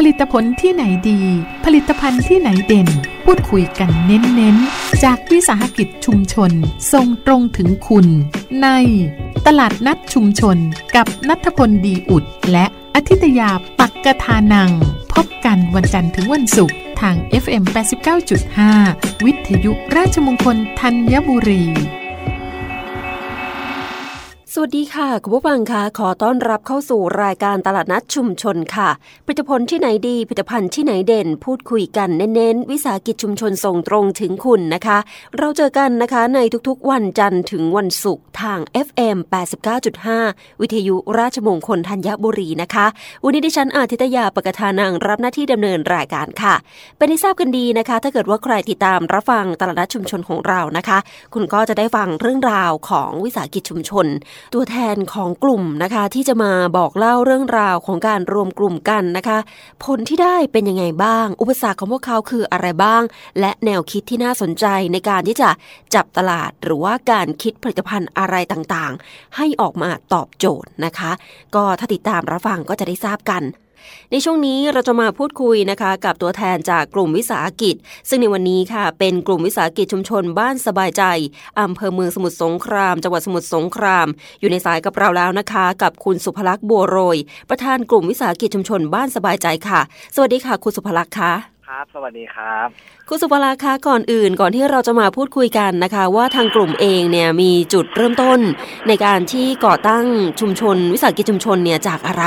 ผลิตผลที่ไหนดี ผลิตภัณฑ์ที่ไหนเด่น พูดคุยกันเน้นๆ จากวิสาหกิจชุมชน ส่งตรงถึงคุณ ใน ตลาดนัดชุมชน กับนัทพลดีอุด และอธิตยาปักกทานัง พบกันวันจันทร์ถึงวันศุกร์ทาง FM 89.5 วิทยุราชมงคลธัญบุรี วัสดีค่ะคุณผู้ฟังคะขอต้อนรับเข้าสู่รายการตลาดนัดชุมชนค่ะ ผลิตผลที่ไหนดี ผลิตภัณฑ์ที่ไหนเด่น พูดคุยกันเน้นๆ วิสาหกิจชุมชนส่งตรงถึงคุณนะคะ เราเจอกันนะคะในทุกๆ วันจันทร์ถึงวันศุกร์ทาง FM 89.5 วิทยุราชมงคลธัญบุรีนะคะ วันนี้ดิฉันอาทิตยาปกทานังรับหน้าที่ดำเนินรายการค่ะ เป็นที่ทราบกันดีนะคะ ถ้าเกิดว่าใครติดตามรับฟังตลาดนัดชุมชนของเรานะคะ คุณก็จะได้ฟังเรื่องราวของวิสาหกิจชุมชนตัวแทนของกลุ่มนะคะ ที่จะมาบอกเล่าเรื่องราวของการรวมกลุ่มกันนะคะ ผลที่ได้เป็นยังไงบ้าง อุปสรรคของพวกเขาคืออะไรบ้าง และแนวคิดที่น่าสนใจในการที่จะจับตลาดหรือว่าการคิดผลิตภัณฑ์อะไรต่างๆ ให้ออกมาตอบโจทย์นะคะ ก็ถ้าติดตามรับฟังก็จะได้ทราบกัน ในช่วงนี้เราจะมาพูดคุยนะคะกับตัวแทนจากกลุ่มวิสาหกิจ ซึ่งในวันนี้ค่ะ เป็นกลุ่มวิสาหกิจชุมชนบ้านสบายใจอำเภอเมืองสมุทรสงคราม จังหวัดสมุทรสงคราม อยู่ในสายกับเราแล้วนะคะ กับคุณสุภลักษณ์บัวโรย ประธานกลุ่มวิสาหกิจชุมชนบ้านสบายใจค่ะ สวัสดีค่ะ คุณสุภลักษณ์คะ ครับ สวัสดีครับ คุณสุภราคะก่อนอื่นก่อนที่เราจะมาพูดคุยกันนะคะ ว่าทางกลุ่มเองเนี่ยมีจุดเริ่มต้น ในการที่ก่อตั้งชุมชน วิสาหกิจชุมชนเนี่ยจากอะไร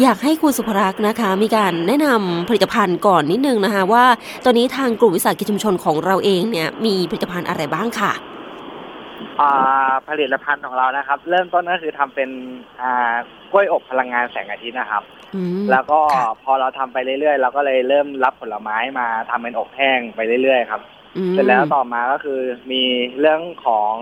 อยากให้คุณสุภรักษ์นะคะ มีการแนะนำผลิตภัณฑ์ก่อนนิดนึงนะคะ ว่าตอนนี้ทางกลุ่มวิสาหกิจชุมชนของเราเองเนี่ยมีผลิตภัณฑ์อะไรบ้างค่ะ ผลิตภัณฑ์ของเรานะครับ เริ่มต้นก็คือทำเป็นกล้วยอบพลังงานแสงอาทิตย์นะครับ แล้วก็พอเราทำไปเรื่อยๆ เราก็เลยเริ่มรับผลไม้มาทำเป็นอบแห้งไปเรื่อยๆครับเสร็จแล้วต่อมาก็คือมีเรื่องของ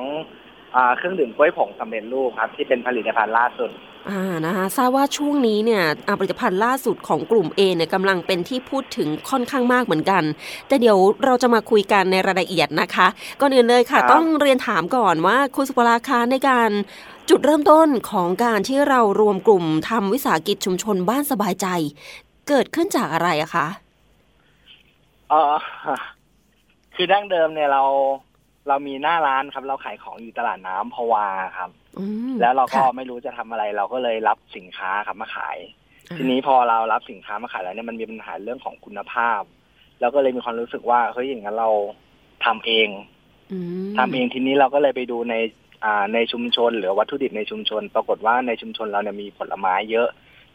เครื่องดื่มกล้วยผงสำเร็จรูปครับ ที่เป็นผลิตภัณฑ์ล่าสุด อ่านะคะทราบว่าช่วงนี้เนี่ยผลิตภัณฑ์ล่าสุดของกลุ่มเอเนี่ยกำลังเป็นที่พูดถึงค่อนข้างมากเหมือนกัน แต่เดี๋ยวเราจะมาคุยกันในรายละเอียดนะคะก่อนอื่นเลยค่ะ ต้องเรียนถามก่อนว่าคุณสุภราคาในการจุดเริ่มต้นของการที่เรารวมกลุ่มทำวิสาหกิจชุมชนบ้านสบายใจ เกิดขึ้นจากอะไรอะคะอ๋อคือดั้งเดิมเนี่ยเราเรามีหน้าร้านครับ เราขายของอยู่ตลาดน้ำพวาครับ แล้วเราก็ไม่รู้จะทำอะไร เราก็เลยรับสินค้าครับมาขาย ทีนี้พอเรารับสินค้ามาขายแล้วเนี่ยมันมีปัญหาเรื่องของคุณภาพเราก็เลยมีความรู้สึกว่าเฮ้ยอย่างนั้นเราทำเองทำเองทีนี้เราก็เลยไปดูในในชุมชน หรือวัตถุดิบในชุมชน ปรากฏว่าในชุมชนเราเนี่ยมีผลไม้เยอะ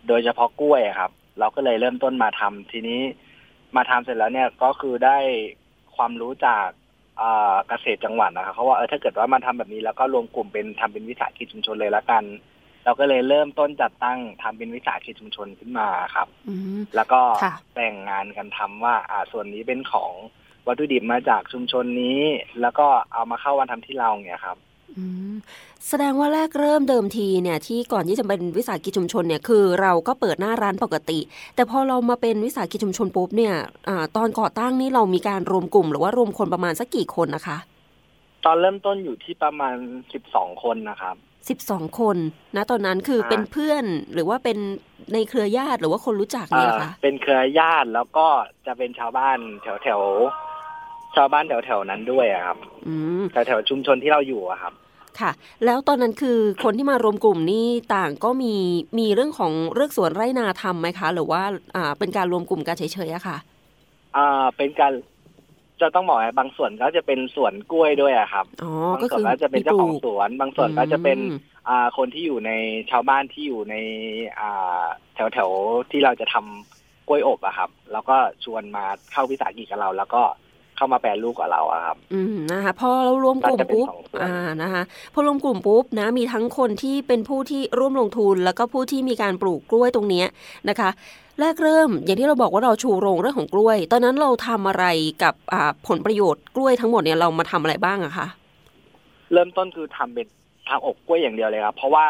โดยเฉพาะกล้วยครับ เราก็เลยเริ่มต้นมาทำทีนี้มาทำเสร็จแล้วเนี่ยก็คือได้ความรู้จาก เกษตรจังหวัดนะครับเขาว่าเออถ้าเกิดว่ามาทำแบบนี้แล้วก็รวมกลุ่มเป็นทำเป็นวิสาหกิจชุมชนเลยละกัน เราก็เลยเริ่มต้นจัดตั้งทำเป็นวิสาหกิจชุมชนขึ้นมาครับแล้วก็แบ่งงานกันทำว่า อ่าส่วนนี้เป็นของวัตถุดิบมาจากชุมชนนี้ แล้วก็เอามาเข้าวันทำที่เราเนี่ยครับ แสดงว่าแรกเริ่มเดิมทีเนี่ยที่ก่อนที่จะเป็นวิสาหกิจชุมชนเนี่ยคือเราก็เปิดหน้าร้านปกติ แต่พอเรามาเป็นวิสาหกิจชุมชนปุ๊บเนี่ยอตอนก่อตั้งนี่เรามีการรวมกลุ่ม หรือว่ารวมคนประมาณสักกี่คนนะคะตอนเริ่มต้นอยู่ที่ประมาณสิบสองคนนะครับสิบสองคนนะตอนนั้นคือเป็นเพื่อนหรือว่าเป็นในเครือญาติหรือว่าคนรู้จักเนี่ยคะเป็นเครือญาติแล้วก็จะเป็นชาวบ้านแถวแถว ชาวบ้านแถวแถวนั้นด้วยครับแถวแถวชุมชนที่เราอยู่อะครับ ค่ะ แล้วตอนนั้นคือคนที่มารวมกลุ่มนี่ต่างก็มีมีเรื่องของเรื่องสวนไร่นาทำไหมคะ หรือว่าอ่าเป็นการรวมกลุ่มกันเฉยๆอะค่ะ อ่าเป็นการจะต้องบอกบางส่วนก็จะเป็นสวนกล้วยด้วยอะครับบางส่วนก็จะเป็นเจ้าของสวน บางส่วนก็จะเป็นอ่าคนที่อยู่ในชาวบ้านที่อยู่ในอ่าแถวแถวที่เราจะทำกล้วยอบอะครับ แล้วก็ชวนมาเข้าวิสาหกิจกับเรา แล้วก็ เข้ามาแปลรูปกับเราอะครับ อืมนะคะพอเรารวมกลุ่มปุ๊บอ่านะคะพอรวมกลุ่มปุ๊บนะมีทั้งคนที่เป็นผู้ที่ร่วมลงทุน แล้วก็ผู้ที่มีการปลูกกล้วยตรงนี้นะคะ แรกเริ่มอย่างที่เราบอกว่าเราชูโรงเรื่องของกล้วย ตอนนั้นเราทำอะไรกับอ่าผลประโยชน์กล้วยทั้งหมดเนี่ยเรามาทำอะไรบ้างอะคะเริ่มต้นคือทำเป็นทางอบกล้วยอย่างเดียวเลยครับ เพราะว่า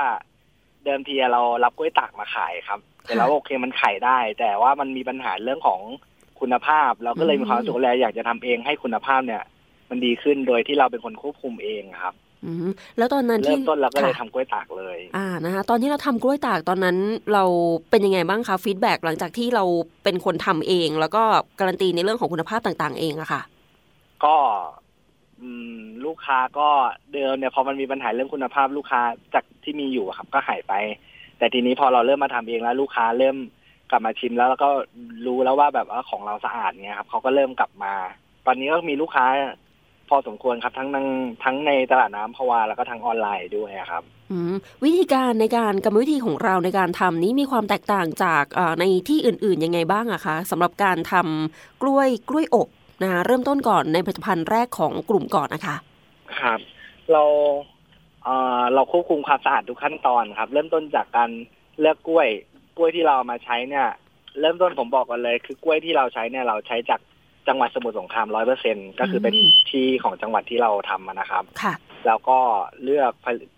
เดิมทีเรารับกล้วยตากมาขายครับ แต่แล้วโอเคมันขายได้ แต่ว่ามันมีปัญหาเรื่องของ คุณภาพ เราก็เลยมีความสุขแลอยากจะทำเองให้คุณภาพเนี่ย มันดีขึ้นโดยที่เราเป็นคนควบคุมเองครับอืมแล้วตอนนั้นที่เริ่มต้นเราก็เลยทำกล้วยตากเลย อ่านะคะตอนที่เราทำกล้วยตากตอนนั้นเราเป็นยังไงบ้างคะฟีดแบ็หลังจากที่เราเป็นคนทำเอง แล้วก็การันตีในเรื่องของคุณภาพต่างๆ เองอะค่ะ ก็ลูกค้าก็เดิมเนี่ยพอมันมีปัญหาเรื่องคุณภาพลูกค้าจากที่มีอยู่ครับ ก็หายไป แต่ทีนี้พอเราเริ่มมาทำเองแล้วลูกค้าเริ่ม กลับมาชิมแล้วแล้วก็รู้แล้วว่าแบบว่าของเราสะอาดเนี่ยครับเขาก็เริ่มกลับมา ตอนนี้ก็มีลูกค้า พอสมควรครับทั้งทั้งทั้งในตลาดน้ำพวาแล้วก็ทั้งออนไลน์ด้วยครับวิธีการในการกรรมวิธีของเราในการทำนี้มีความแตกต่างจากในที่อื่นๆยังไงบ้างอะคะสำหรับการทำกล้วยกล้วยอบนะคะเริ่มต้นก่อนในผลิตภัณฑ์แรกของกลุ่มก่อนนะคะ ครับ เราเเราควบคุมความสะอาดทุกขั้นตอนครับ เริ่มต้นจากการเลือกกล้วย กล้วยที่เรามาใช้เนี่ย เริ่มต้นผมบอกกันเลย คือกล้วยที่เราใช้เนี่ยเราใช้จากจังหวัดสมุทรสงครามร้อยเปอร์เซ็นก็คือเป็นที่ของจังหวัดที่เราทำนะครับ ค่ะ แล้วก็เลือก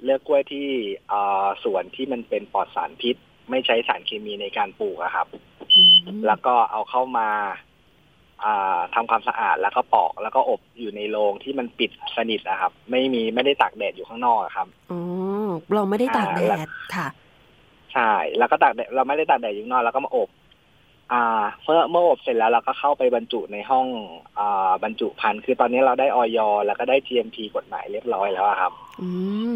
เลือกกล้วยที่สวนที่มันเป็นปลอดสารพิษ ไม่ใช้สารเคมีในการปลูกครับ แล้วก็เอาเข้ามาทำความสะอาดแล้วก็ปอกแล้วก็อบอยู่ในโรงที่มันปิดสนิทนะครับ ไม่มีไม่ได้ตากแดดอยู่ข้างนอกครับอ๋อเราไม่ได้ตากแดดค่ะ ใช่แล้วก็ตากแดดเราไม่ได้ตากแดดอยู่ข้างนอกแล้วก็มาอบ อ่าเมื่อเมื่ออบเสร็จแล้วเราก็เข้าไปบรรจุในห้องอ่าบรรจุภัณฑ์คือตอนนี้เราได้ออยแล้วก็ได้ GMP กฎหมายเรียบร้อยแล้วครับ อืม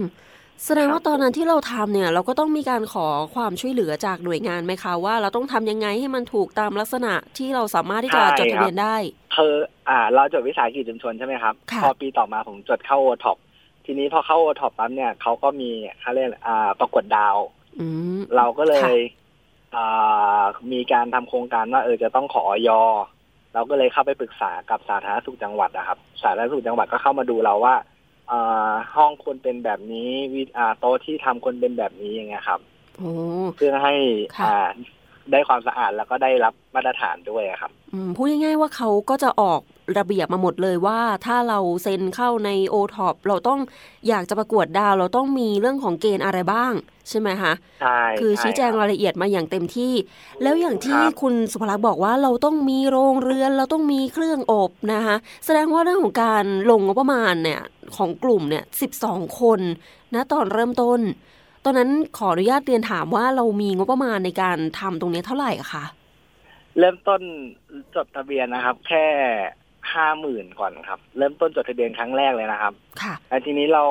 แสดงว่าตอนนั้นที่เราทำเนี่ย เราก็ต้องมีการขอความช่วยเหลือจากหน่วยงานไหมคะว่าเราต้องทำยังไงให้มันถูกตามลักษณะที่เราสามารถที่จะจดทะเบียนได้คืออ่า เราจดวิสาหกิจชุมชนใช่ไหมครับ พอปีต่อมาผมจดเข้าโอท็อปทีนี้พอเข้าโอท็อปปั๊บเนี่ยเขาก็มีเขาเรียกอ่าประกวดดาว เราก็เลยอ่ามีการทำโครงการว่าเออจะต้องขออย. เราก็เลยเข้าไปปรึกษากับสาธารณสุขจังหวัดนะครับ สาธารณสุขจังหวัดก็เข้ามาดูเราว่าห้องควรเป็นแบบนี้วิโต๊ะที่ทำควรเป็นแบบนี้อย่างเงี้ยครับเพื่อให้ได้ความสะอาดแล้วก็ได้รับมาตรฐานด้วยครับพูดง่ายๆว่าเขาก็จะออกระเบียบมาหมดเลยว่า ถ้าเราเซ็นเข้าในโอท็อปเราต้องอยากจะประกวดดาว เราต้องมีเรื่องของเกณฑ์อะไรบ้าง ใช่ไหมคะใช่คือชี้แจงรายละเอียดมาอย่างเต็มที่ แล้วอย่างที่คุณสุภลักษณ์บอกว่าเราต้องมีโรงเรือนเราต้องมีเครื่องอบนะคะแสดงว่าเรื่องของการลงงบประมาณเนี่ยของกลุ่มเนี่ยสิบสองคนนะตอนเริ่มต้น ตอนนั้นขออนุญาตเรียนถามว่าเรามีงบประมาณในการทำตรงนี้เท่าไหร่อะคะเริ่มต้นจดทะเบียนนะครับ แค่ ห้าหมื่นก่อนครับ เริ่มต้นจดทะเบียนครั้งแรกเลยนะครับค่ะแต่ทีนี้เรา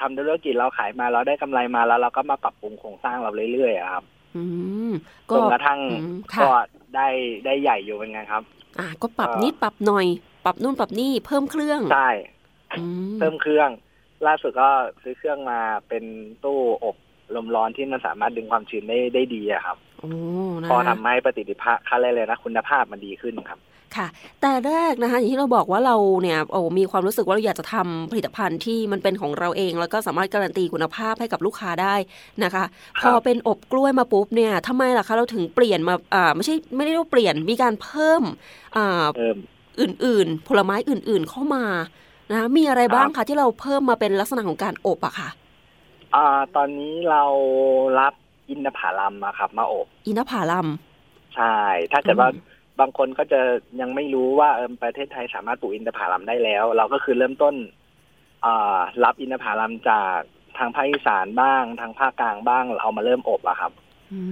ทำธุรกิจเราขายมาเราได้กำไรมาแล้วเราก็มาปรับปรุงโครงสร้างเราเรื่อยๆครับอืมจนกระทั่งก็ได้ได้ใหญ่อยู่เป็นไงครับ อ่า ก็ปรับนิดปรับหน่อย ปรับนู่นปรับนี่เพิ่มเครื่องใช่เพิ่มเครื่อง ล่าสุดก็ซื้อเครื่องมาเป็นตู้อบลมร้อนที่มันสามารถดึงความชื้นได้ได้ดีอะครับพอทำให้ประสิทธิภาพค่าอะไรเลยนะคุณภาพมันดีขึ้นครับ ค่ะ แต่แรกนะคะ อย่างที่เราบอกว่าเราเนี่ยโอ้มีความรู้สึกว่าเราอยากจะทำผลิตภัณฑ์ที่มันเป็นของเราเอง แล้วก็สามารถการันตีคุณภาพให้กับลูกค้าได้นะคะ พอเป็นอบกล้วยมาปุ๊บเนี่ยทำไมล่ะคะเราถึงเปลี่ยนมาอ่าไม่ใช่ไม่ได้ว่าเปลี่ยนมีการเพิ่มอ่าอื่นๆ ผลไม้อื่นๆเข้ามานะมีอะไรบ้างคะที่เราเพิ่มมาเป็นลักษณะของการอบอะค่ะอ่าตอนนี้เรารับอินทผลัมมาครับ มาอบ อินทผลัมใช่ ถ้าเกิดว่า บางคนก็จะยังไม่รู้ว่าเออประเทศไทยสามารถปลูกอินทผลัมได้แล้ว เราก็คือเริ่มต้นรับอินทผลัมจากทางภาคอีสานบ้าง ทางภาคกลางบ้างเราเอามาเริ่มอบอะครับ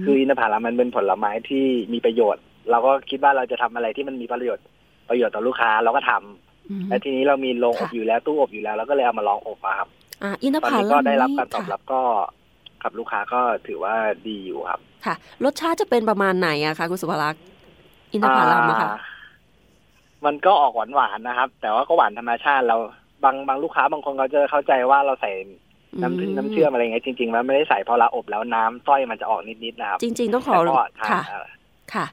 คืออินทผลัมมันเป็นผลไม้ที่มีประโยชน์ เราก็คิดว่าเราจะทำอะไรที่มันมีประโยชน์ประโยชน์ต่อลูกค้าเราก็ทำและทีนี้เรามีโรงอบอยู่แล้วตู้อบอยู่แล้วเราก็เลยเอามาลองอบอะครับอ่าอินทผลัมก็ได้รับการตอบรับก็กับลูกค้าก็ถือว่าดีอยู่ครับ ค่ะ รสชาติจะเป็นประมาณไหนอะคะคุณสุภลักษณ์ อินทผลัมอะค่ะ มันก็ออกหวานหวานนะครับ แต่ว่าก็หวานธรรมชาติเราบางบางลูกค้าบางคนเขาจะเข้าใจว่าเราใส่น้ำผึ้งน้ำเชื่อมอะไรเงี้ยจริงๆแล้วไม่ได้ใส่พอเราอบแล้วน้ำต้อยมันจะออกนิดๆนะครับจริง ๆ ต้องขอค่ะ ค่ะ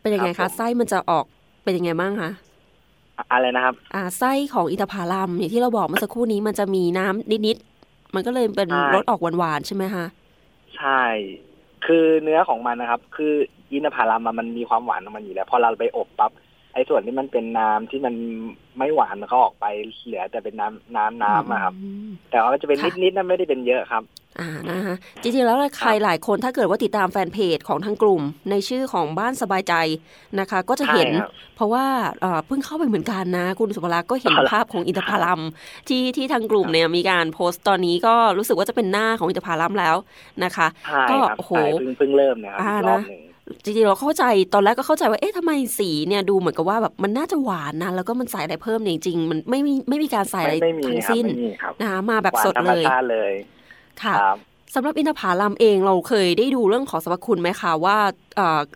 เป็นยังไงคะไส้มันจะออกเป็นยังไงบ้างคะอะไรนะครับ อ่าไส้ของอินทผลัมอย่างที่เราบอกเมื่อสักครู่นี้มันจะมีน้ำนิดๆมันก็เลยเป็นรสออกหวานๆใช่ไหมคะใช่ คือเนื้อของมันนะครับ คือ อินทผลัมมันมีความหวานของมันอยู่แล้ว พอเราไปอบปั๊บไอ้ส่วนที่มันเป็นน้ำที่มันไม่หวานมันก็ออกไปเหลือแต่เป็นน้ำน้ำน้ำอะครับ แต่ว่าจะเป็นนิดๆนะไม่ได้เป็นเยอะครับ อ่านะคะจริงๆแล้วใครหลายคนถ้าเกิดว่าติดตามแฟนเพจของทางกลุ่ม ในชื่อของบ้านสบายใจนะคะ ก็จะเห็น เพราะว่าเพิ่งเข้าไปเหมือนกันนะ คุณสุภลักษ์ก็เห็นภาพของอินทผลัมที่ที่ทางกลุ่มเนี่ยมีการโพสต์ตอนนี้ก็รู้สึกว่าจะเป็นหน้าของอินทผลัมแล้วนะคะ ก็โอ้โหเพิ่งเพิ่งเริ่มนะครับรอบหนึ่ง จริงๆเราเข้าใจตอนแรกก็เข้าใจว่าเอ๊ะทำไมสีเนี่ยดูเหมือนกับว่าแบบมันน่าจะหวานนะแล้วก็มันใส่อะไรเพิ่มจริงๆมันไม่มีไม่มีการใส่อะไรทั้งสิ้นนะคะมาแบบสดเลยเลยค่ะสำหรับอินทผลัมเองเราเคยได้ดูเรื่องของสรรพคุณไหมคะว่า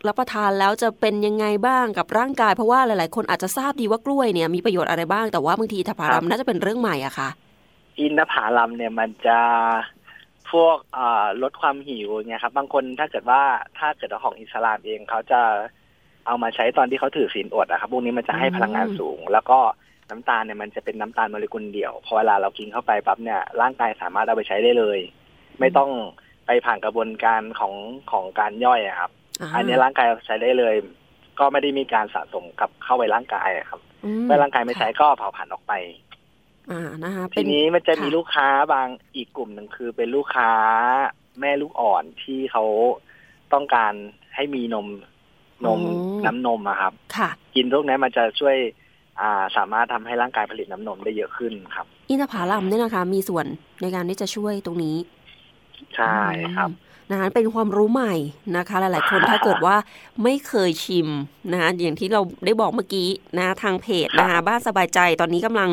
รับประทานแล้วจะเป็นยังไงบ้างกับร่างกาย เพราะว่าหลายๆ คนอาจจะทราบดีว่ากล้วยเนี่ยมีประโยชน์อะไรบ้างแต่ว่าบางทีอินทผลัมน่าจะเป็นเรื่องใหม่อะค่ะอินทผลัมเนี่ยมันจะ พวกลดความหิวเนี่ยครับ บางคนถ้าเกิดว่าถ้าเกิดของอิสลามเองเขาจะเอามาใช้ตอนที่เขาถือศีลอดนะครับพวกนี้มันจะให้พลังงานสูง แล้วก็น้ำตาลเนี่ยมันจะเป็นน้ำตาลโมเลกุลเดียว พอเวลาเรากินเข้าไปปั๊บเนี่ยร่างกายสามารถเอาไปใช้ได้เลย ไม่ต้องไปผ่านกระบวนการของของการย่อยครับ อันนี้ร่างกายใช้ได้เลย ก็ไม่ได้มีการสะสมกับเข้าไปร่างกายครับ เมื่อร่างกายไม่ใช้ก็เผาผลาญออกไป อ่านะคะทีนี้มันจะมีลูกค้าบางอีกกลุ่มหนึ่งคือเป็นลูกค้าแม่ลูกอ่อนที่เขาต้องการให้มีนมนมน้ำนมอะครับ ค่ะ กินพวกนี้มันจะช่วยอ่าสามารถทำให้ร่างกายผลิตน้ำนมได้เยอะขึ้นครับ อินทผลัมเนี่ยนะคะ มีส่วนในการที่จะช่วยตรงนี้ ใช่ครับ นะคะเป็นความรู้ใหม่นะคะ หลาย ๆ คนถ้าเกิดว่าไม่เคยชิมนะคะอย่างที่เราได้บอกเมื่อกี้นะทางเพจนะคะบ้านสบายใจตอนนี้กำลัง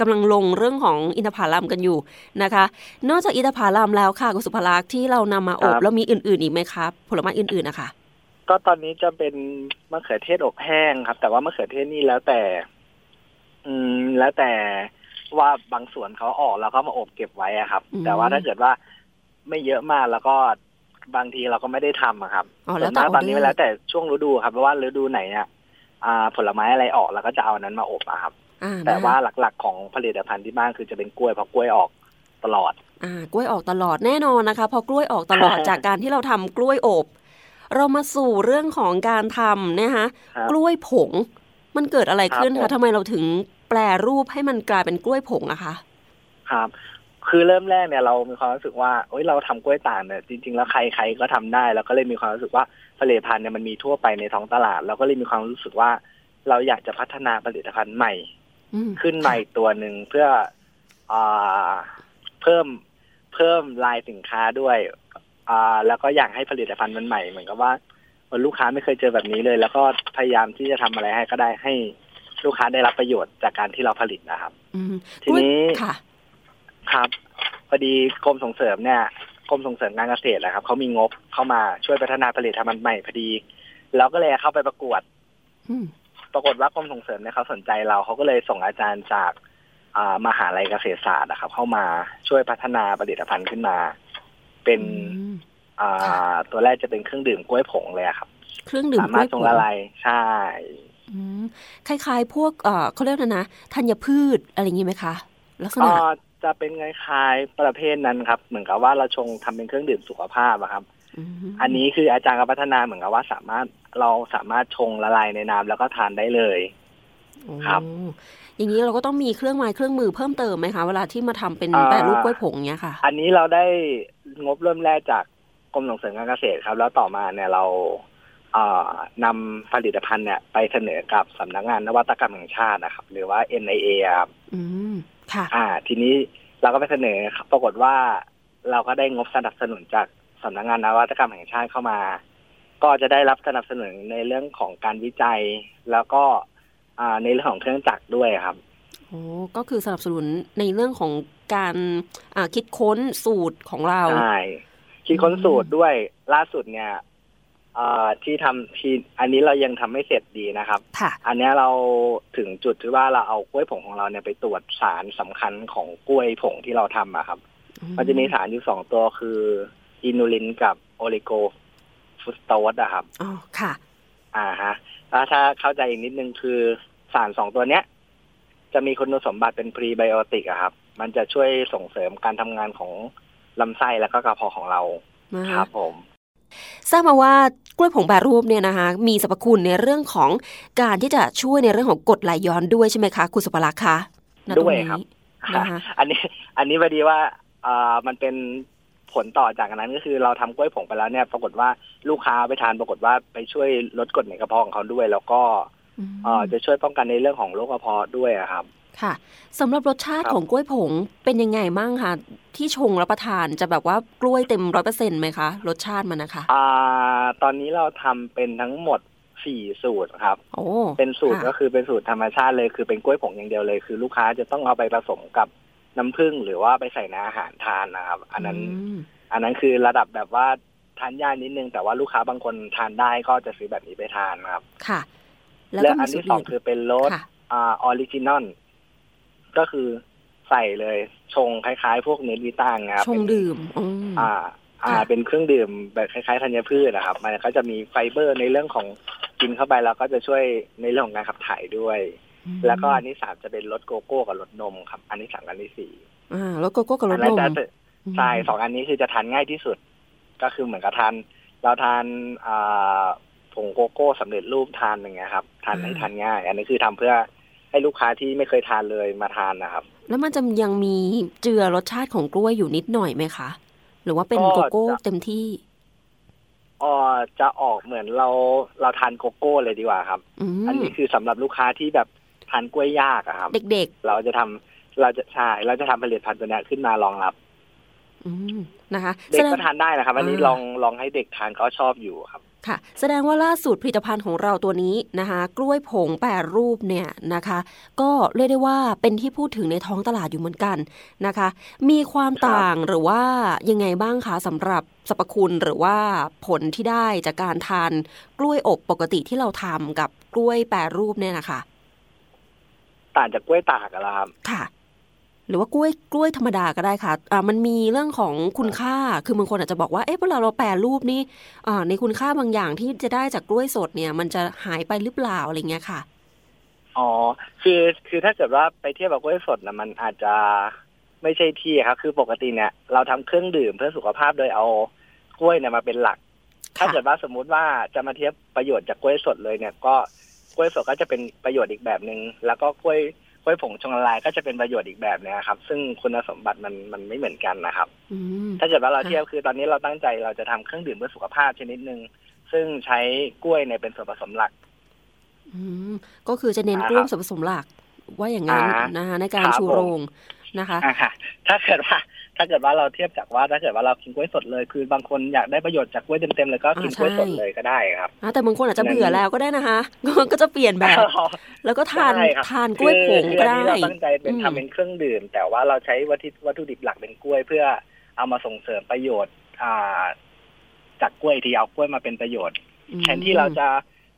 กำลังลงเรื่องของอินทผลัมกันอยู่นะคะ นอกจากอินทผลัมแล้วค่ะกุสุภลักษ์ที่เรานำมาอบแล้วมีอื่น ๆ อีกไหมครับผลไม้อื่น ๆ นะคะก็ตอนนี้จะเป็นมะเขือเทศอบแห้งครับ แต่ว่ามะเขือเทศนี่แล้วแต่ อืม แล้วแต่ว่าบางส่วนเขาออกแล้วก็มาอบเก็บไว้อะครับ แต่ว่าถ้าเกิดว่าไม่เยอะมากแล้วก็ บางทีเราก็ไม่ได้ทำอะครับส่วนมากตอนนี้แล้วแต่ช่วงฤดูครับเพราะว่าฤดูไหนเนี่ยผลไม้อะไรออกเราก็จะเอานั้นมาอบอะครับแต่ว่าหลักๆของผลิตภัณฑ์ที่บ้านคือจะเป็นกล้วยเพราะกล้วยออกตลอดอ่ากล้วยออกตลอดแน่นอนนะคะพอกล้วยออกตลอดจากการที่เราทำกล้วยอบ เรามาสู่เรื่องของการทำนะคะกล้วยผง มันเกิดอะไรขึ้นคะทำไมเราถึงแปลรูปให้มันกลายเป็นกล้วยผงอะคะครับ คือเริ่มแรกเนี่ยเรามีความรู้สึกว่าเอ้ยเราทำกล้วยตากเนี่ยจริง ๆ แล้วใครใครก็ทำได้แล้วก็เลยมีความรู้สึกว่าผลิตภัณฑ์เนี่ยมันมีทั่วไปในท้องตลาด เราก็เลยมีความรู้สึกว่า เราอยากจะพัฒนาผลิตภัณฑ์ใหม่ ขึ้นใหม่ตัวหนึ่งเพื่ออเพิ่มเพิ่มลายสินค้าด้วยอ่าแล้วก็อยากให้ผลิตภัณฑ์มันใหม่เหมือนกับว่าลูกค้าไม่เคยเจอแบบนี้เลย แล้วก็พยายามที่จะทำอะไรให้ก็ได้ให้ลูกค้าได้รับประโยชน์จากการที่เราผลิตนะครับทีนี้ค รับพอดีกรมส่งเสริมเนี่ยกรมส่งเสริมการเกษตรนะครับเขามีงบเข้ามาช่วยพัฒนาผลิตภัณฑ์ใหม่พอดีเราก็เลยเข้าไปประกวดปรากฏว่ากรมส่งเสริมเนี่ยเขาสนใจเราเขาก็เลยส่งอาจารย์จากมหาลัยเกษตรศาสตร์นะครับ เข้ามาช่วยพัฒนาผลิตภัณฑ์ขึ้นมา เป็นตัวแรกจะเป็นเครื่องดื่มกล้วยผงเลยครับ เครื่องดื่มสามารถทรงละลายใช่คล้ายๆ พวกเขาเรียกนะนะธัญพืชอะไรอย่างนี้ไหมคะลักษณะ จะเป็นคล้ายๆประเภทนั้นครับ เหมือนกับว่าเราชงทำเป็นเครื่องดื่มสุขภาพอะครับ อันนี้คืออาจารย์ก็พัฒนาเหมือนกับว่าสามารถเราสามารถชงละลายในน้ำแล้วก็ทานได้เลยครับ อย่างนี้เราก็ต้องมีเครื่องไม้เครื่องมือเพิ่มเติมไหมคะ เวลาที่มาทำเป็นแปรรูปกล้วยผงเนี้ยค่ะ อันนี้เราได้งบเริ่มแรกจากกรมส่งเสริมการเกษตรครับ แล้วต่อมาเนี่ยเรา นำผลิตภัณฑ์เนี่ยไปเสนอกับสำนักงานนวัตกรรมแห่งชาตินะครับ หรือว่า NIA ครับค่ะอ่า ทีนี้เราก็ไปเสนอปรากฏว่าเราก็ได้งบสนับสนุนจากสำนักงานนวัตกรรมแห่งชาติเข้ามา ก็จะได้รับสนับสนุนในเรื่องของการวิจัย แล้วก็อ่าในเรื่องของเครื่องจักรด้วยครับโอ้ก็คือสนับสนุนในเรื่องของการอ่าคิดค้นสูตรของเราใช่คิดค้นสูตรด้วยล่าสุดเนี่ย ที่ทำที่อันนี้เรายังทำไม่เสร็จดีนะครับ อันนี้เราถึงจุดที่ว่าเราเอากล้วยผงของเราเนี่ยไปตรวจสารสำคัญของกล้วยผงที่เราทำอะครับ มันจะมีสารอยู่สองตัวคืออินูลินกับโอลิโกฟุสโตสอะครับอ๋อค่ะ อ่าฮะแล้วถ้าเข้าใจอีกนิดนึงคือสารสองตัวเนี้ย จะมีคุณสมบัติเป็นพรีไบโอติกอะครับ มันจะช่วยส่งเสริมการทำงานของลำไส้แล้วก็กระเพาะของเราครับผมท ราบมาว่ากล้วยผงแปรรูปเนี่ยนะคะมีสรรพคุณในเรื่องของการที่จะช่วยในเรื่องของกรดไหลย้อนด้วยใช่ไหมคะคุณสุภลักษ์คะด้วยครับอันนี้อันนี้พอดีว่าอ่ามันเป็นผลต่อจากนั้นก็คือเราทำกล้วยผงไปแล้วเนี่ยปรากฏว่าลูกค้าไปทานปรากฏว่าไปช่วยลดกรดในกระเพาะของเขาด้วย แล้วก็จะช่วยป้องกันในเรื่องของโรคกระเพาะด้วยครับ ค่ะสำหรับรสชาติของกล้วยผงเป็นยังไงมั่งคะที่ชงรับประทานจะแบบว่ากล้วยเต็มร้อยเปอร์เซ็นต์ไหมคะ รสชาติมันนะคะ อ่า ตอนนี้เราทำเป็นทั้งหมดสี่สูตรครับโอ้เป็นสูตรก็คือเป็นสูตรธรรมชาติเลยคือเป็นกล้วยผงอย่างเดียวเลย คือลูกค้าจะต้องเอาไปผสมกับน้ำผึ้งหรือว่าไปใส่ในอาหารทานนะครับ อันนั้น อันนั้นคือระดับแบบว่าทานยากนิดนึง แต่ว่าลูกค้าบางคนทานได้ก็จะซื้อแบบนี้ไปทานครับ ค่ะ แล้วอันที่สองคือเป็นรสอ่า original ก็คือใส่เลยชงคล้ายๆ พวกเนสวิต้าครับชงดื่มอ่า อ่า เป็นเครื่องดื่มแบบคล้ายๆธัญพืชนะครับ มันก็จะมีไฟเบอร์ในเรื่องของกินเข้าไปแล้วก็จะช่วยในเรื่องของการขับถ่ายด้วย แล้วก็อันที่สามจะเป็นรสโกโก้กับรสนมครับ อันที่สามอันที่สี่อ่ารสโกโก้กับรสนมใช่สองอันนี้คือจะทานง่ายที่สุด ก็คือเหมือนกับทานเราทานอ่าผงโกโก้สำเร็จรูปทานอย่างเงี้ยครับทานให้ทานง่าย อันนี้คือทำเพื่อ ให้ลูกค้าที่ไม่เคยทานเลยมาทานนะครับ แล้วมันจะยังมีเจือรสชาติของกล้วยอยู่นิดหน่อยไหมคะ หรือว่าเป็นโกโก้เต็มที่อ๋อจะออกเหมือนเราเราทานโกโก้เลยดีกว่าครับ อันนี้คือสำหรับลูกค้าที่แบบทานกล้วยยากอะครับ เด็กๆ เราจะทำเราจะใช่เราจะทำผลิตภัณฑ์ตัวนี้ขึ้นมารองรับอืมนะคะ เด็กก็ทานได้นะครับ อันนี้ลองลองให้เด็กทานเขาชอบอยู่ครับ ค่ะ แสดงว่าล่าสุดผลิตภัณฑ์ของเราตัวนี้นะคะ กล้วยผงแปรรูปเนี่ยนะคะ ก็เรียกได้ว่าเป็นที่พูดถึงในท้องตลาดอยู่เหมือนกันนะคะ มีความต่างหรือว่ายังไงบ้างคะสำหรับสรรพคุณหรือว่าผลที่ได้จากการทานกล้วยอบปกติที่เราทำกับกล้วยแปรรูปเนี่ยนะคะ ต่างจากกล้วยตากอะครับค่ะ หรือว่ากล้วยกล้วยธรรมดาก็ได้ค่ะอ่ามันมีเรื่องของคุณค่า คือบางคนอาจจะบอกว่า เอ๊ะเวลาเราแปรรูปนี่อ่าในคุณค่าบางอย่างที่จะได้จากกล้วยสดเนี่ย มันจะหายไปหรือเปล่าอะไรเงี้ยค่ะ อ๋อ คือคือถ้าเกิดว่าไปเทียบกับกล้วยสดนะมันอาจจะไม่ใช่ที่ครับ คือปกติเนี่ย เราทำเครื่องดื่มเพื่อสุขภาพโดยเอากล้วยเนี่ยมาเป็นหลัก ถ้าเกิดว่าสมมุติว่าจะมาเทียบประโยชน์จากกล้วยสดเลยเนี่ย ก็กล้วยสดก็จะเป็นประโยชน์อีกแบบหนึ่งแล้วก็กล้วย กล้วยผงชงละลายก็จะเป็นประโยชน์อีกแบบนะครับ ซึ่งคุณสมบัติมันมันไม่เหมือนกันนะครับถ้าเกิดว่าเราเทียบคือตอนนี้เราตั้งใจเราจะทำเครื่องดื่มเพื่อสุขภาพชนิดหนึ่งซึ่งใช้กล้วยในเป็นส่วนผสมหลักก็คือจะเน้นกล้วยส่วนผสมหลัก ว่าอย่างนั้นนะคะในการชูโรงนะคะ ถ้าเกิดว่า ถ้าเกิดว่าเราเทียบจากว่าถ้าเกิดว่าเรากินกล้วยสดเลย คือบางคนอยากได้ประโยชน์จากกล้วยเต็มๆเลยก็กินกล้วยสดเลยก็ได้ครับแต่บางคนอาจจะเบื่อแล้วก็ได้นะคะ ก็จะเปลี่ยนแบบ แล้วก็ทานทานกล้วยผงก็ได้เราตั้งใจเป็นทำเป็นเครื่องดื่ม แต่ว่าเราใช้วัตถุวัตถุดิบหลักเป็นกล้วย เพื่อเอามาส่งเสริมประโยชน์อ่าจากกล้วยที่เอากล้วยมาเป็นประโยชน์แทนที่เราจะ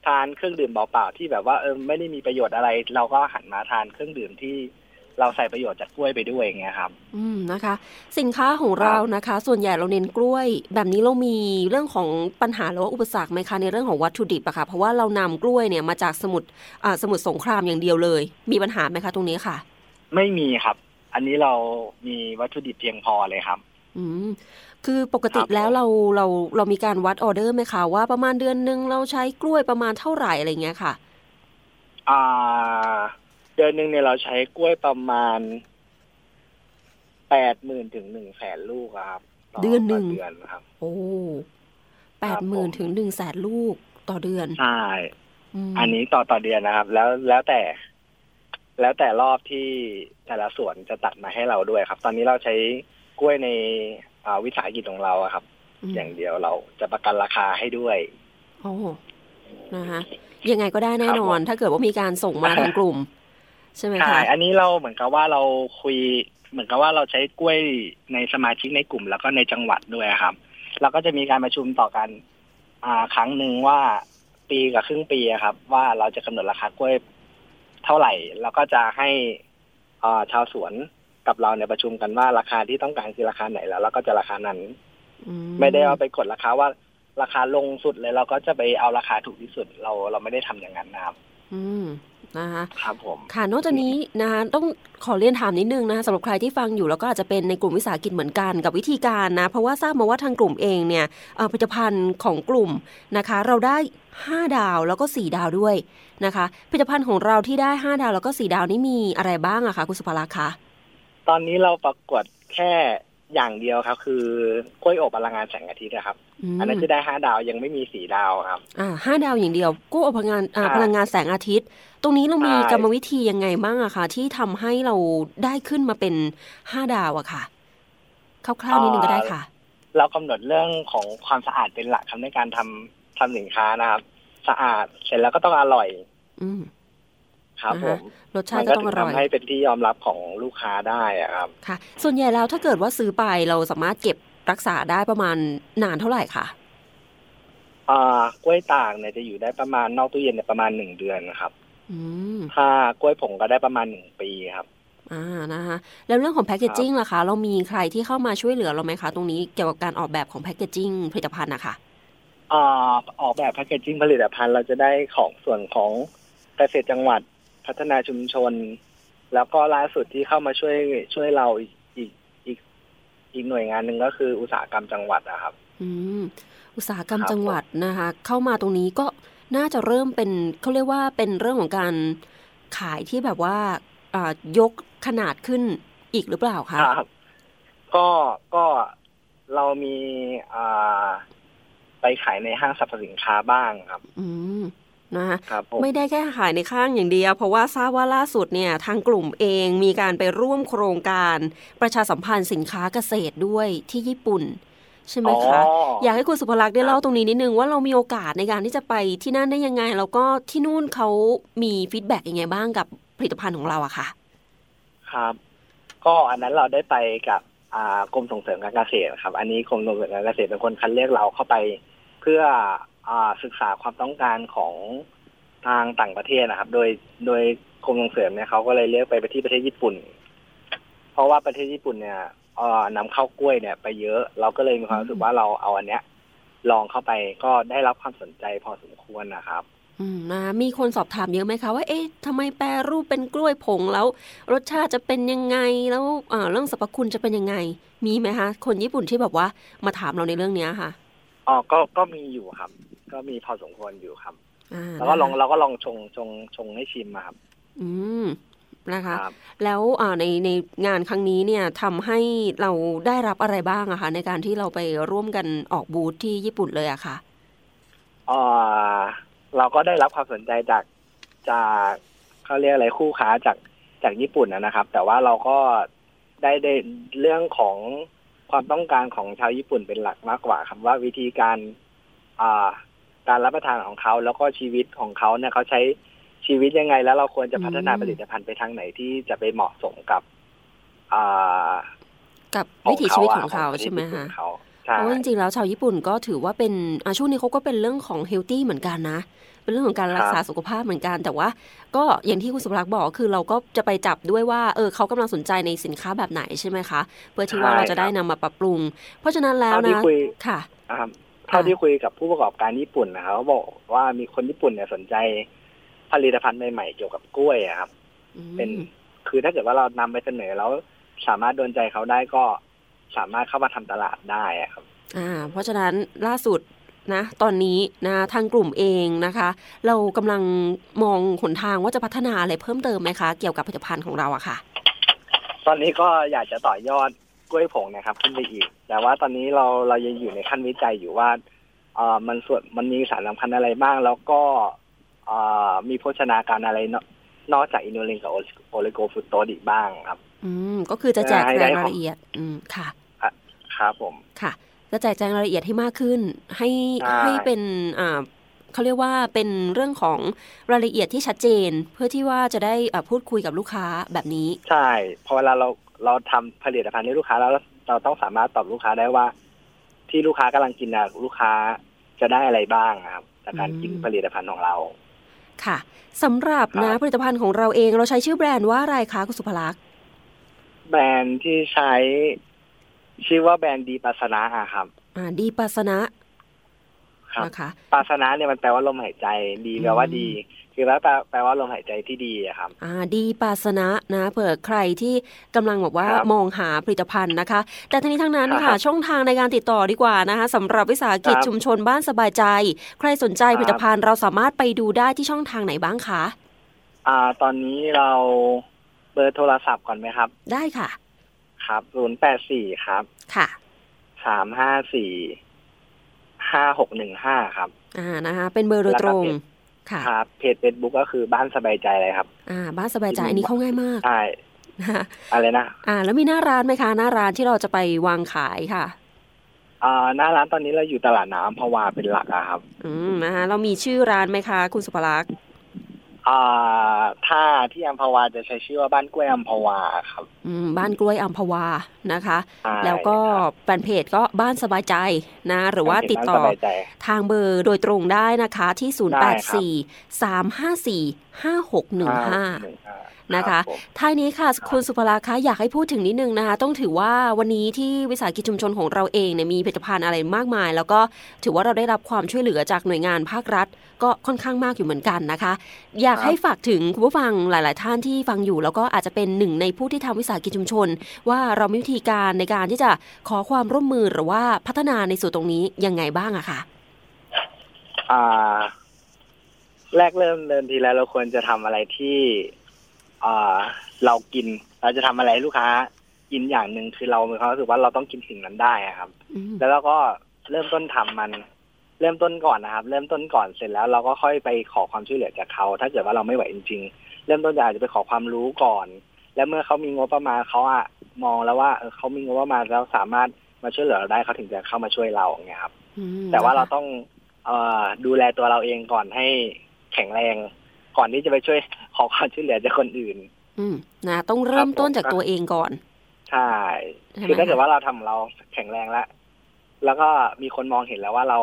ทานเครื่องดื่มเปล่าๆที่แบบว่าเออไม่ได้มีประโยชน์อะไร เราก็หันมาทานเครื่องดื่มที่ เราใส่ประโยชน์จากกล้วยไปด้วยอย่างเงี้ยครับ อืมนะคะ สินค้าของเรานะคะ ส่วนใหญ่เราเน้นกล้วย แบบนี้เรามีเรื่องของปัญหาหรือว่าอุปสรรคไหมคะในเรื่องของวัตถุดิบอะคะเพราะว่าเรานำกล้วยเนี่ยมาจากสมุทรอ่าสมุทรสงครามอย่างเดียวเลย มีปัญหาไหมคะตรงนี้ค่ะ ไม่มีครับ อันนี้เรามีวัตถุดิบเพียงพอเลยครับ อืมคือปกติแล้วเราเราเรามีการวัดออเดอร์ไหมคะว่าประมาณเดือนหนึ่งเราใช้กล้วยประมาณเท่าไหร่อะไรเงี้ยค่ะ อ่า เดือนหนึ่งเนี่ยเราใช้กล้วยประมาณแปดหมื่นถึงหนึ่งแสนลูกครับเดือนหนึ่งเดือนครับ โอ้แปดหมื่นถึงหนึ่งแสนลูกต่อเดือนใช่อันนี้ต่อต่อเดือนนะครับ แล้วแล้วแต่ แล้วแต่รอบที่แต่ละสวนจะตัดมาให้เราด้วยครับ ตอนนี้เราใช้กล้วยในวิสาหกิจของเราครับ อย่างเดียวเราจะประกันราคาให้ด้วยโอ้นะคะยังไงก็ได้แน่นอน ถ้าเกิดว่ามีการส่งมาทางกลุ่ม ใช่ไหมคะใช่อันนี้เราเหมือนกับว่าเราคุย เหมือนกับว่าเราใช้กล้วยในสมาชิกในกลุ่ม แล้วก็ในจังหวัดด้วยครับ เราก็จะมีการประชุมต่อกัน อ่าครั้งหนึ่งว่าปีกับครึ่งปีครับ ว่าเราจะกำหนดราคากล้วยเท่าไหร่ แล้วก็จะให้อ่าชาวสวนกับเราเนี่ยประชุมกันว่าราคาที่ต้องการคือราคาไหนแล้วเราก็จะราคานั้นไม่ได้เอาไปกดราคาว่าราคาลงสุดเลยเราก็จะไปเอาราคาถูกที่สุดเราเราไม่ได้ทำอย่างนั้นนะครับ อืม นะคะครับผมค่ะนอกจากนี้นะคะต้องขอเรียนถามนิดนึงนะคะสำหรับใครที่ฟังอยู่แล้วก็อาจจะเป็นในกลุ่มวิสาหกิจเหมือนกันกับวิธีการนะ เพราะว่าทราบมาว่าทางกลุ่มเองเนี่ยผลิตภัณฑ์ของกลุ่มนะคะ เราได้ 5 ดาวแล้วก็ 4 ดาวด้วยนะคะผลิตภัณฑ์ของเราที่ได้ 5 ดาวแล้วก็ 4 ดาวนี่มีอะไรบ้างอะคะคุณสุภลักษณ์คะตอนนี้เราประกวดแค่ อย่างเดียวครับ คือกล้วยอบพลังงานแสงอาทิตย์นะครับ อันนั้นจะได้ห้าดาวยังไม่มีสี่ดาวครับ อ่าห้าดาวอย่างเดียวกล้วยอบพลังงานอ่าพลังงานแสงอาทิตย์ ตรงนี้เรามีกรรมวิธียังไงบ้างอะคะที่ทำให้เราได้ขึ้นมาเป็นห้าดาวอะค่ะคร่าวๆนิดนึงก็ได้ค่ะ เรากำหนดเรื่องของความสะอาดเป็นหลักทำในการทำทำสินค้านะครับ สะอาดเสร็จแล้วก็ต้องอร่อย อื ครับผมรสชาติก็ต้องอร่อยทำให้เป็นที่ยอมรับของลูกค้าได้อะครับค่ะ ส่วนใหญ่แล้วถ้าเกิดว่าซื้อไปเราสามารถเก็บรักษาได้ประมาณนานเท่าไหร่คะอ่ากล้วยต่างเนี่ยจะอยู่ได้ประมาณนอกตู้เย็นเนี่ยประมาณหนึ่งเดือนนะครับถ้ากล้วยผงก็ได้ประมาณหนึ่งปีครับอ่านะคะแล้วเรื่องของแพคเกจจิ้งล่ะคะ เรามีใครที่เข้ามาช่วยเหลือเราไหมคะ ตรงนี้เกี่ยวกับการออกแบบของแพคเกจจิ้งผลิตภัณฑ์นะคะอ่าออกแบบแพคเกจจิ้งผลิตภัณฑ์เราจะได้ของส่วนของเกษตรจังหวัด พัฒนาชุมชน แล้วก็ล่าสุดที่เข้ามาช่วยช่วยเราอีกอีกอีกอีกหน่วยงานหนึ่งก็คืออุตสาหกรรมจังหวัดนะครับ อืมอุตสาหกรรมจังหวัดนะคะ เข้ามาตรงนี้ก็น่าจะเริ่มเป็นเขาเรียกว่าเป็นเรื่องของการขายที่แบบว่าอ่ายกขนาดขึ้นอีกหรือเปล่าคะครับก็ก็เรามีอ่าไปขายในห้างสรรพสินค้าบ้างครับ อืม นะคะไม่ได้แค่ขายในข้างอย่างเดียว เพราะว่าทราบว่าล่าสุดเนี่ยทางกลุ่มเองมีการไปร่วมโครงการประชาสัมพันธ์สินค้าเกษตรด้วยที่ญี่ปุ่น ใช่ไหมคะ อยากให้คุณสุภลักษณ์ได้เล่าตรงนี้นิดนึงว่าเรามีโอกาสในการที่จะไปที่นั่นได้ยังไง แล้วก็ที่นู่นเขามีฟีดแบ็กยังไงบ้างกับผลิตภัณฑ์ของเราอะค่ะ ครับ ก็อันนั้นเราได้ไปกับกรมส่งเสริมการเกษตรครับ อันนี้กรมส่งเสริมการเกษตรเป็นคนคัดเลือกเราเข้าไป เพื่อ ศึกษาความต้องการของทางต่างประเทศนะครับ โดยโดยกรมส่งเสริมเนี่ยเขาก็เลยเลือกไปไปที่ประเทศญี่ปุ่น เพราะว่าประเทศญี่ปุ่นเนี่ยนำเข้ากล้วยเนี่ย ไปเยอะเราก็เลยมีความรู้สึกว่าเราเอาอันเนี้ย ลองเข้าไปก็ได้รับความสนใจพอสมควรนะครับ อืมนะมีคนสอบถามเยอะไหมคะว่าเอ๊ะทำไมแปรรูปเป็นกล้วยผงแล้ว รสชาติจะเป็นยังไงแล้วเรื่องสรรพคุณจะเป็นยังไง มีไหมคะ คนญี่ปุ่นที่แบบว่ามาถามเราในเรื่องนี้ค่ะอ๋อก็ก็มีอยู่ครับ ก็มีพอสมควรอยู่ครับแล้วก็ลองเราก็ลองชงชงชงให้ชิมมาครับ อืมนะคะแล้วในในงานครั้งนี้เนี่ยทำให้เราได้รับอะไรบ้างอะคะในการที่เราไปร่วมกันออกบูธที่ญี่ปุ่นเลยอะคะอ่าเราก็ได้รับความสนใจจากจากเขาเรียกอะไรคู่ค้าจากจากญี่ปุ่นนะครับ แต่ว่าเราก็ได้ได้เรื่องของความต้องการของชาวญี่ปุ่นเป็นหลักมากกว่าครับว่าวิธีการ อ่า การรับประทานของเขาแล้วก็ชีวิตของเขาเนี่ยเขาใช้ชีวิตยังไง แล้วเราควรจะพัฒนาผลิตภัณฑ์ไปทางไหนที่จะไปเหมาะสมกับอ่ากับวิถีชีวิตของเขาใช่ไหมคะเพราะจริงๆแล้วชาวญี่ปุ่นก็ถือว่าเป็นอาช่วงนี้เขาก็เป็นเรื่องของเฮลตี้เหมือนกันนะ เป็นเรื่องของการรักษาสุขภาพเหมือนกัน แต่ว่า ก็อย่างที่คุณสุภลักษ์บอกคือเราก็จะไปจับด้วยว่าเออเขากำลังสนใจในสินค้าแบบไหนใช่ไหมคะ เพื่อที่ว่าเราจะได้นำมาปรับปรุง เพราะฉะนั้นแล้วนะค่ะ เท่าที่คุยกับผู้ประกอบการญี่ปุ่นนะครับเขาบอกว่ามีคนญี่ปุ่นเนี่ยสนใจผลิตภัณฑ์ใหม่ๆเกี่ยวกับกล้วยครับ เป็นคือถ้าเกิดว่าเรานำไปเสนอแล้วสามารถโดนใจเขาได้ก็สามารถเข้ามาทำตลาดได้ครับ อ่า เพราะฉะนั้นล่าสุดนะ ตอนนี้นะทางกลุ่มเองนะคะ เรากำลังมองหนทางว่าจะพัฒนาอะไรเพิ่มเติมไหมคะ เกี่ยวกับผลิตภัณฑ์ของเราอะค่ะ ตอนนี้ก็อยากจะต่อยอด กล้วยผงนะครับ ขึ้นไปอีก แต่ว่าตอนนี้เราเรายังอยู่ในขั้นวิจัยอยู่ว่าเออมันส่วนมันมีสารสำคัญอะไรบ้าง แล้วก็เออมีโภชนาการอะไรนอกจากอินูลินกับโอเลโกฟูโตดีบ้างครับ อืมก็คือจะแจกแจงรายละเอียด อืมค่ะครับผมค่ะ จะแจกแจงรายละเอียดให้มากขึ้น ให้ให้เป็นอ่าเขาเรียกว่าเป็นเรื่องของรายละเอียดที่ชัดเจน เพื่อที่ว่าจะได้พูดคุยกับลูกค้าแบบนี้ ใช่พอเวลาเรา เราทำผลิตภัณฑ์ให้ลูกค้าแล้วเราต้องสามารถตอบลูกค้าได้ว่า ที่ลูกค้ากำลังกินนะลูกค้าจะได้อะไรบ้างครับจากการกินผลิตภัณฑ์ของเรา ค่ะสำหรับนะผลิตภัณฑ์ของเราเองเราใช้ชื่อแบรนด์ว่าอะไรคะคุณสุภลักษณ์แบรนด์ที่ใช้ชื่อว่าแบรนด์ดีปัสนะครับ อ่า ดีปัสนะนะคะปาสนะเนี่ยมันแปลว่าลมหายใจ ดีแปลว่าดี คือแล้วแปลว่าลมหายใจที่ดีครับ อ่า ดีปาสนะนะเผื่อใครที่กำลังบอกว่ามองหาผลิตภัณฑ์นะคะ แต่ทั้งนี้ทั้งนั้นค่ะช่องทางในการติดต่อดีกว่านะคะสำหรับวิสาหกิจชุมชนบ้านสบายใจ ใครสนใจผลิตภัณฑ์เราสามารถไปดูได้ที่ช่องทางไหนบ้างคะอ่า ตอนนี้เราเบอร์โทรศัพท์ก่อนไหมครับ ได้ค่ะครับศูนย์แปดสี่ครับค่ะสามห้าสี่ห้าหกหนึ่งห้าครับ อ่านะคะเป็นเบอร์โดยตรงค่ะ ครับเพจเฟซบุ๊กก็คือบ้านสบายใจเลยครับ อ่า บ้านสบายใจอันนี้เข้าง่ายมากใช่อะไรนะอ่า แล้วมีหน้าร้านไหมคะ หน้าร้านที่เราจะไปวางขายค่ะอ่าหน้าร้านตอนนี้เราอยู่ตลาดน้ำพวาเป็นหลักอะครับ อืมนะคะเรามีชื่อร้านไหมคะ คุณสุภลักษณ์ อ่าถ้าที่อัมพวาจะใช้ชื่อว่าบ้านกล้วยอัมพวาครับ อืมบ้านกล้วยอัมพวานะคะ แล้วก็แฟนเพจก็บ้านสบายใจนะ หรือว่าติดต่อทางเบอร์โดยตรงได้นะคะ ที่ 084 354 5615 นะคะ ท้ายนี้ค่ะ คุณสุภราคะอยากให้พูดถึงนิดนึงนะคะ ต้องถือว่าวันนี้ที่วิสาหกิจชุมชนของเราเองเนี่ยมีผลิตภัณฑ์อะไรมากมาย แล้วก็ถือว่าเราได้รับความช่วยเหลือจากหน่วยงานภาครัฐก็ค่อนข้างมากอยู่เหมือนกันนะคะ อยากให้ฝากถึงคุณผู้ฟังหลาย ๆ ท่านที่ฟังอยู่แล้วก็อาจจะเป็นหนึ่งในผู้ที่ทำวิสาหกิจชุมชน ว่าเรามีวิธีการในการที่จะขอความร่วมมือหรือว่าพัฒนาในส่วนตรงนี้ยังไงบ้างอะคะอ่า แรกเริ่มเดินทีแล้วเราควรจะทำอะไรที่เรากิน เราจะทำอะไรลูกค้ากินอย่างหนึ่งคือเรามีความรู้สึกว่าเราต้องกินสิ่งนั้นได้ครับ แล้วเราก็เริ่มต้นทำมัน เริ่มต้นก่อนนะครับ เริ่มต้นก่อนเสร็จแล้วเราก็ค่อยไปขอความช่วยเหลือจากเขา ถ้าเกิดว่าเราไม่ไหวจริงๆ เริ่มต้นจะอาจจะไปขอความรู้ก่อน แล้วเมื่อเขามีงบประมาณเขาอะมองแล้วว่าเขามีงบประมาณแล้วสามารถมาช่วยเหลือเราได้เขาถึงจะเข้ามาช่วยเราเงี้ยครับ แต่ว่าเราต้องเอดูแลตัวเราเองก่อนให้แข็งแรง ก่อนที่จะไปช่วยขอความช่วยเหลือจากคนอื่น อืมนะต้องเริ่มต้นจากตัวเองก่อนใช่คือถ้าเกิดว่าเราทำเราแข็งแรงแล้วแล้วก็มีคนมองเห็นแล้วว่าเรา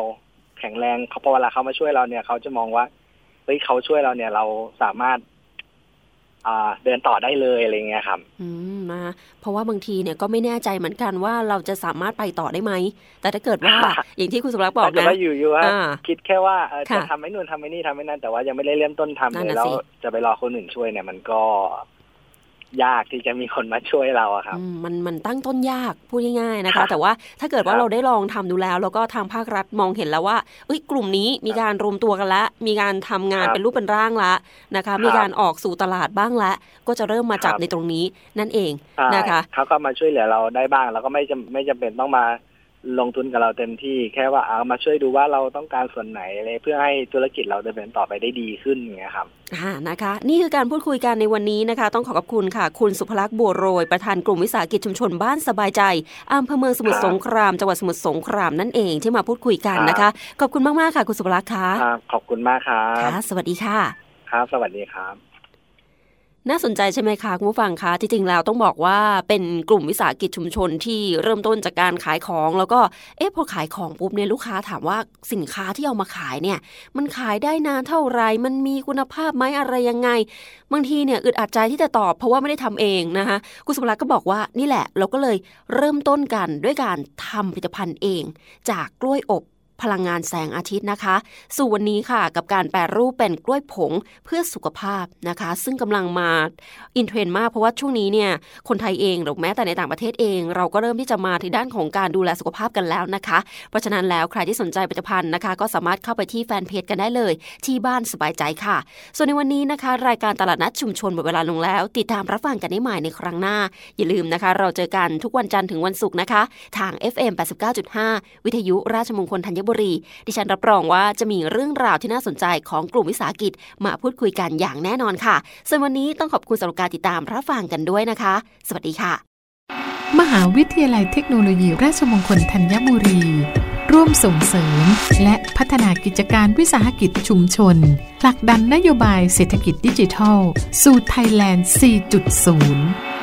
แข็งแรงเขาพอเวลาเขามาช่วยเราเนี่ยเขาจะมองว่าเฮ้ยเขาช่วยเราเนี่ยเราสามารถเดินต่อได้เลยอะไรเงี้ยครับ อืมนะเพราะว่าบางทีเนี่ยก็ไม่แน่ใจเหมือนกันว่าเราจะสามารถไปต่อได้ไหม แต่ถ้าเกิดว่าอย่างที่คุณสุรักษ์บอกนะว่าอยู่ๆว่าคิดแค่ว่าจะทำไม่นู่นทำไม่นี่ทำไม่นั่นแต่ว่ายังไม่ได้เริ่มต้นทำเลยแล้วจะไปรอคนอื่นช่วยเนี่ยมันก็ ยากที่จะมีคนมาช่วยเราอะครับ มันมันตั้งต้นยากพูดง่ายๆนะคะ แต่ว่าถ้าเกิดว่าเราได้ลองทำดูแล้ว แล้วก็ทางภาครัฐมองเห็นแล้วว่าเอ้ยกลุ่มนี้มีการรวมตัวกันแล้วมีการทำงานเป็นรูปเป็นร่างละนะคะ มีการออกสู่ตลาดบ้างแล้วก็จะเริ่มมาจับในตรงนี้นั่นเองนะคะเขาก็มาช่วยเหลือเราได้บ้าง แล้วก็ไม่จำไม่จำเป็นต้องมา ลงทุนกับเราเต็มที่แค่ว่าเอามาช่วยดูว่าเราต้องการส่วนไหนเลยเพื่อให้ธุรกิจเราดำเนินต่อไปได้ดีขึ้นอย่างเงี้ยครับอ่านะคะ นี่คือการพูดคุยกันในวันนี้นะคะ ต้องขอขอบคุณค่ะ คุณสุภลักษณ์บัวโรย ประธานกลุ่มวิสาหกิจชุมชนบ้านสบายใจอำเภอเมืองสมุทรสงครามจังหวัดสมุทรสงครามนั่นเองที่มาพูดคุยกันนะคะ ขอบคุณมากๆค่ะ คุณสุภลักษณ์ค่ะขอบคุณมากครับค่ะสวัสดีค่ะครับสวัสดีครับ น่าสนใจใช่ไหมคะคุณผู้ฟังคะที่จริงแล้วต้องบอกว่าเป็นกลุ่มวิสาหกิจชุมชนที่เริ่มต้นจากการขายของ แล้วก็เอ๊ะพอขายของปุ๊บเนี่ยลูกค้าถามว่าสินค้าที่เอามาขายเนี่ย มันขายได้นานเท่าไรมันมีคุณภาพไหมอะไรยังไง บางทีเนี่ยอึดอัดใจที่จะตอบเพราะว่าไม่ได้ทำเองนะคะคุณสมรักษ์ก็บอกว่านี่แหละ เราก็เลยเริ่มต้นกันด้วยการทำผลิตภัณฑ์เอง จากกล้วยอบ พลังงานแสงอาทิตย์นะคะ สู่วันนี้ค่ะกับการแปรรูปเป็นกล้วยผงเพื่อสุขภาพนะคะ ซึ่งกำลังมาอินเทรนด์มากเพราะว่าช่วงนี้เนี่ยคนไทยเองหรือแม้แต่ในต่างประเทศเอง เราก็เริ่มที่จะมาที่ด้านของการดูแลสุขภาพกันแล้วนะคะ เพราะฉะนั้นแล้วใครที่สนใจผลิตภัณฑ์นะคะ ก็สามารถเข้าไปที่แฟนเพจกันได้เลย ที่บ้านสบายใจค่ะ ส่วนในวันนี้นะคะ รายการตลาดนัดชุมชนหมดเวลาลงแล้ว ติดตามรับฟังกันได้ใหม่ในครั้งหน้า อย่าลืมนะคะ เราเจอกันทุกวันจันทร์ถึงวันศุกร์นะคะ ทาง FM 89.5 วิทยุราชมงคลธัญบุรี ดิฉันรับรองว่าจะมีเรื่องราวที่น่าสนใจของกลุ่มวิสาหกิจมาพูดคุยกันอย่างแน่นอนค่ะ ส่วนวันนี้ต้องขอบคุณสำหรับการติดตามรับฟังกันด้วยนะคะ สวัสดีค่ะ มหาวิทยาลัยเทคโนโลยี ราชมงคลธัญบุรี ร่วมส่งเสริม และพัฒนากิจการวิสาหกิจชุมชนผลักดันนโยบายเศรษฐกิจดิจิทัล สู่ไทยแลนด์ 4.0